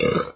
Ugh.